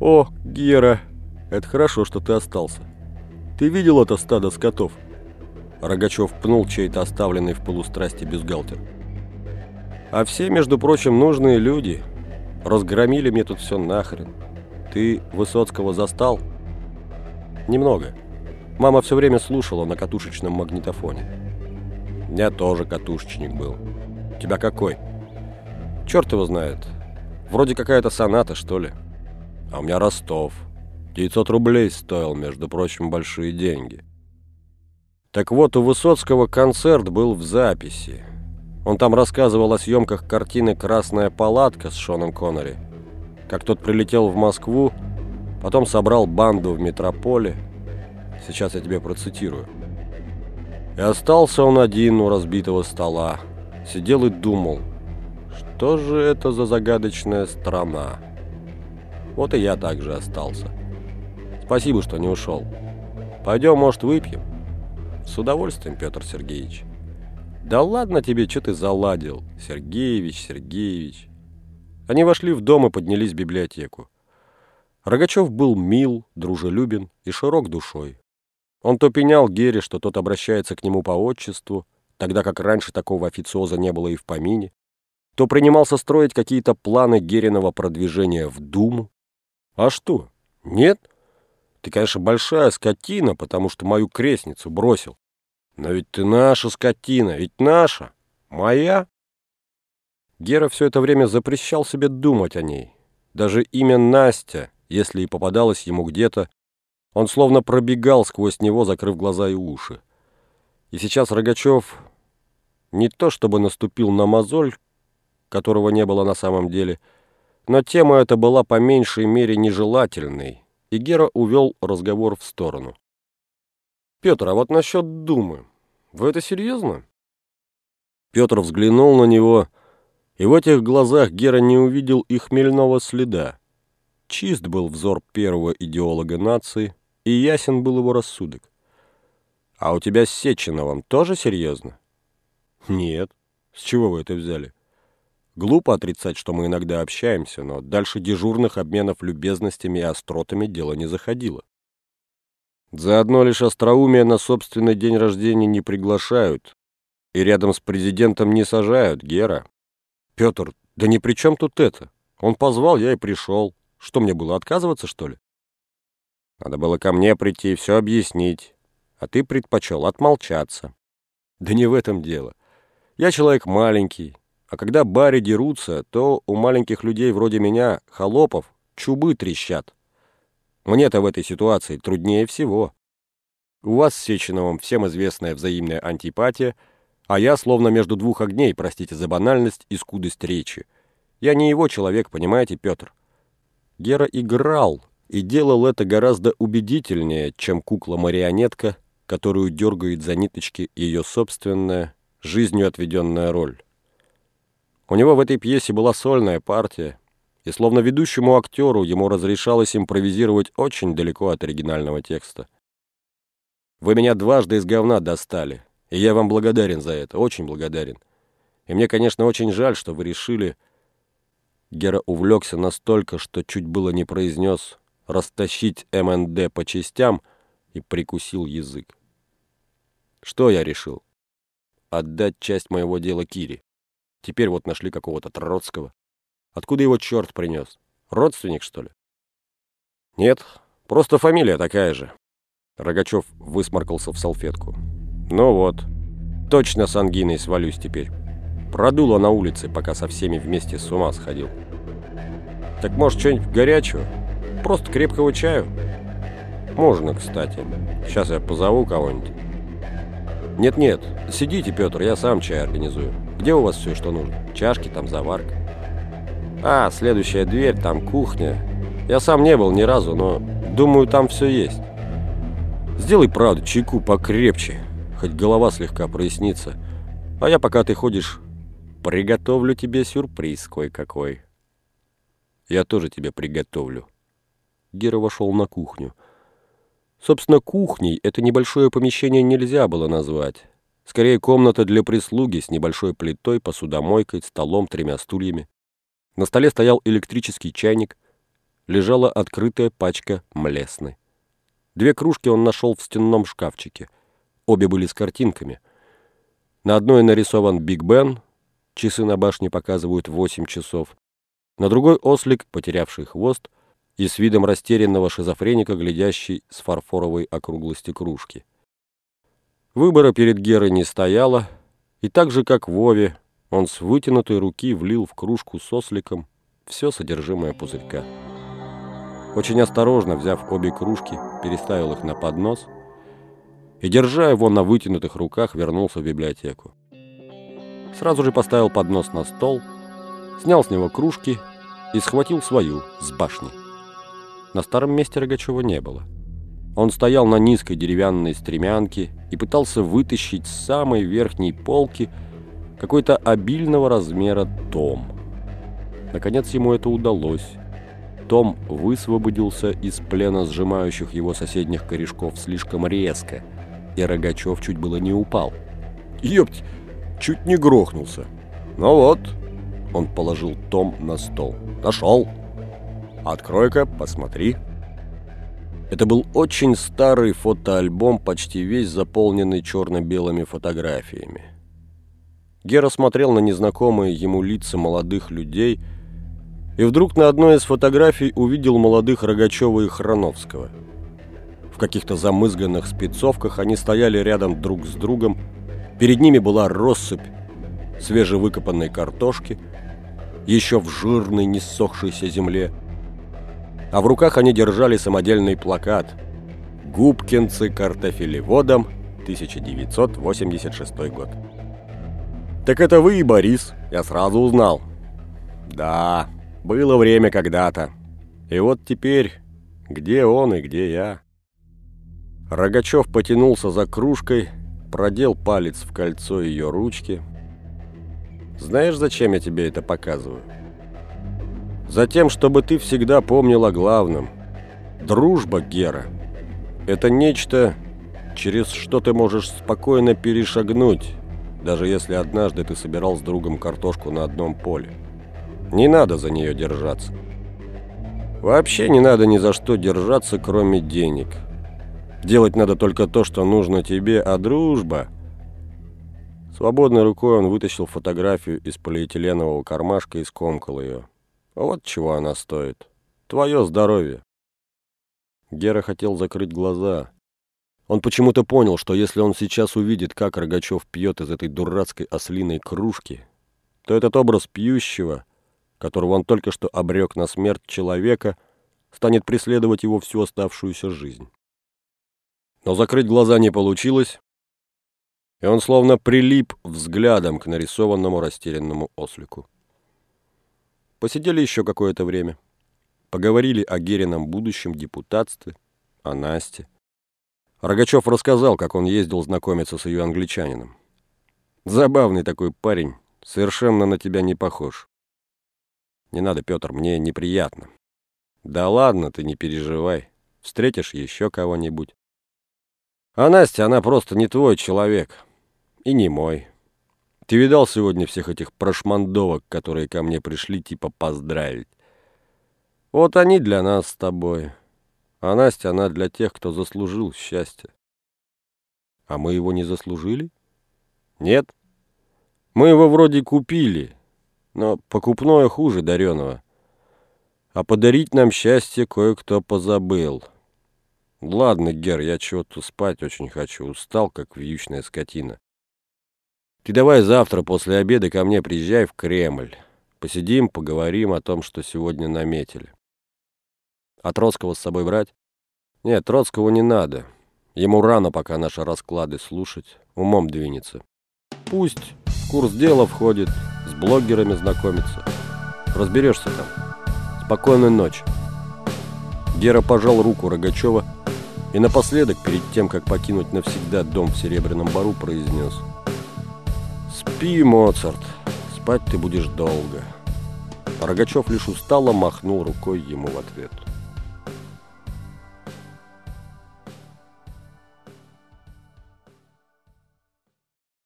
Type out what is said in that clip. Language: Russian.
О, Гера, это хорошо, что ты остался. Ты видел это стадо скотов? Рогачев пнул чей-то оставленный в полустрасти бюстгальтер. А все, между прочим, нужные люди. Разгромили мне тут все нахрен. Ты Высоцкого застал? Немного. Мама все время слушала на катушечном магнитофоне. Меня тоже катушечник был. Тебя какой? Черт его знает. Вроде какая-то соната, что ли. А у меня Ростов. 900 рублей стоил, между прочим, большие деньги. Так вот, у Высоцкого концерт был в записи. Он там рассказывал о съемках картины «Красная палатка» с Шоном Коннери. Как тот прилетел в Москву, потом собрал банду в метрополе. Сейчас я тебе процитирую. И остался он один у разбитого стола. Сидел и думал, что же это за загадочная страна? Вот и я также остался. Спасибо, что не ушел. Пойдем, может, выпьем? С удовольствием, Петр Сергеевич. Да ладно тебе, что ты заладил, Сергеевич, Сергеевич. Они вошли в дом и поднялись в библиотеку. Рогачев был мил, дружелюбен и широк душой. Он то пенял Гере, что тот обращается к нему по отчеству, тогда как раньше такого официоза не было и в помине, то принимался строить какие-то планы Гериного продвижения в Думу. А что? Нет? Ты, конечно, большая скотина, потому что мою крестницу бросил. Но ведь ты наша скотина, ведь наша, моя. Гера все это время запрещал себе думать о ней. Даже имя Настя, если и попадалось ему где-то, он словно пробегал сквозь него, закрыв глаза и уши. И сейчас Рогачев не то чтобы наступил на мозоль, которого не было на самом деле, но тема эта была по меньшей мере нежелательной, и Гера увел разговор в сторону. «Петр, а вот насчет Думы. Вы это серьезно?» Петр взглянул на него, и в этих глазах Гера не увидел и хмельного следа. Чист был взор первого идеолога нации, и ясен был его рассудок. «А у тебя с Сеченовым тоже серьезно?» «Нет. С чего вы это взяли?» Глупо отрицать, что мы иногда общаемся, но дальше дежурных обменов любезностями и остротами дело не заходило. Заодно лишь остроумие на собственный день рождения не приглашают, и рядом с президентом не сажают, Гера. Петр, да ни при чем тут это? Он позвал, я и пришел. Что мне было, отказываться, что ли? Надо было ко мне прийти и все объяснить, а ты предпочел отмолчаться. Да не в этом дело. Я человек маленький, а когда бари дерутся, то у маленьких людей вроде меня, холопов, чубы трещат. Мне-то в этой ситуации труднее всего. У вас с Сеченовым всем известная взаимная антипатия, а я словно между двух огней, простите за банальность и скудость речи. Я не его человек, понимаете, Петр? Гера играл и делал это гораздо убедительнее, чем кукла-марионетка, которую дергает за ниточки ее собственная, жизнью отведенная роль. У него в этой пьесе была сольная партия, и словно ведущему актеру ему разрешалось импровизировать очень далеко от оригинального текста. «Вы меня дважды из говна достали, и я вам благодарен за это, очень благодарен. И мне, конечно, очень жаль, что вы решили...» Гера увлекся настолько, что чуть было не произнес «растащить МНД по частям» и прикусил язык. Что я решил? Отдать часть моего дела Кире. Теперь вот нашли какого-то Троцкого. Откуда его черт принес? Родственник, что ли? Нет, просто фамилия такая же. Рогачев высморкался в салфетку. Ну вот, точно с ангиной свалюсь теперь. Продуло на улице, пока со всеми вместе с ума сходил. Так может, что-нибудь горячего? Просто крепкого чаю? Можно, кстати. Сейчас я позову кого-нибудь. Нет-нет, сидите, Петр, я сам чай организую. Где у вас все, что нужно? Чашки, там заварка. А, следующая дверь, там кухня. Я сам не был ни разу, но думаю, там все есть. Сделай, правда, чайку покрепче, хоть голова слегка прояснится. А я, пока ты ходишь, приготовлю тебе сюрприз кое-какой. Я тоже тебе приготовлю. Гера вошел на кухню. Собственно, кухней это небольшое помещение нельзя было назвать. Скорее, комната для прислуги с небольшой плитой, посудомойкой, столом, тремя стульями. На столе стоял электрический чайник. лежала открытая пачка млесны. Две кружки он нашел в стенном шкафчике. Обе были с картинками. На одной нарисован Биг Бен, часы на башне показывают 8 часов. На другой ослик, потерявший хвост, и с видом растерянного шизофреника, глядящий с фарфоровой округлости кружки. Выбора перед Герой не стояло, и так же, как Вове, он с вытянутой руки влил в кружку с осликом все содержимое пузырька. Очень осторожно, взяв обе кружки, переставил их на поднос и, держа его на вытянутых руках, вернулся в библиотеку. Сразу же поставил поднос на стол, снял с него кружки и схватил свою с башни. На старом месте Рогачева не было. Он стоял на низкой деревянной стремянке и пытался вытащить с самой верхней полки какой-то обильного размера том. Наконец ему это удалось. Том высвободился из плена сжимающих его соседних корешков слишком резко, и Рогачев чуть было не упал. «Епть!» Чуть не грохнулся. «Ну вот!» Он положил том на стол. «Нашел!» «Открой-ка, посмотри!» Это был очень старый фотоальбом, почти весь заполненный черно-белыми фотографиями. Гера смотрел на незнакомые ему лица молодых людей – и вдруг на одной из фотографий увидел молодых Рогачева и Храновского. В каких-то замызганных спецовках они стояли рядом друг с другом, перед ними была россыпь свежевыкопанной картошки, еще в жирной, несохшейся земле, а в руках они держали самодельный плакат «Губкинцы картофелеводом, 1986 год». «Так это вы и Борис, я сразу узнал». «Да, было время когда-то. И вот теперь, где он и где я? Рогачев потянулся за кружкой, продел палец в кольцо ее ручки. Знаешь, зачем я тебе это показываю? Затем, чтобы ты всегда помнил о главном. Дружба, Гера, это нечто, через что ты можешь спокойно перешагнуть, даже если однажды ты собирал с другом картошку на одном поле. Не надо за нее держаться. Вообще не надо ни за что держаться, кроме денег. Делать надо только то, что нужно тебе, а дружба... Свободной рукой он вытащил фотографию из полиэтиленового кармашка и скомкал ее. Вот чего она стоит. Твое здоровье. Гера хотел закрыть глаза. Он почему-то понял, что если он сейчас увидит, как Рогачев пьет из этой дурацкой ослиной кружки, то этот образ пьющего которого он только что обрек на смерть человека, станет преследовать его всю оставшуюся жизнь. Но закрыть глаза не получилось, и он словно прилип взглядом к нарисованному растерянному ослику. Посидели еще какое-то время, поговорили о Герином будущем депутатстве, о Насте. Рогачев рассказал, как он ездил знакомиться с ее англичанином. Забавный такой парень, совершенно на тебя не похож. Не надо, Петр, мне неприятно. Да ладно, ты не переживай. Встретишь еще кого-нибудь. А Настя, она просто не твой человек. И не мой. Ты видал сегодня всех этих прошмандовок, которые ко мне пришли, типа поздравить? Вот они для нас с тобой. А Настя, она для тех, кто заслужил счастье. А мы его не заслужили? Нет. Мы его вроде купили, но покупное хуже дареного. А подарить нам счастье кое-кто позабыл. Ладно, Гер, я чего-то спать очень хочу, устал, как вьючная скотина. Ты давай завтра после обеда ко мне приезжай в Кремль. Посидим, поговорим о том, что сегодня наметили. А Троцкого с собой брать? Нет, Троцкого не надо. Ему рано пока наши расклады слушать, умом двинется. Пусть в курс дела входит, с блогерами знакомиться. Разберешься там. Спокойной ночи. Гера пожал руку Рогачева и напоследок, перед тем, как покинуть навсегда дом в Серебряном Бару, произнес «Спи, Моцарт, спать ты будешь долго». Рогачев лишь устало махнул рукой ему в ответ.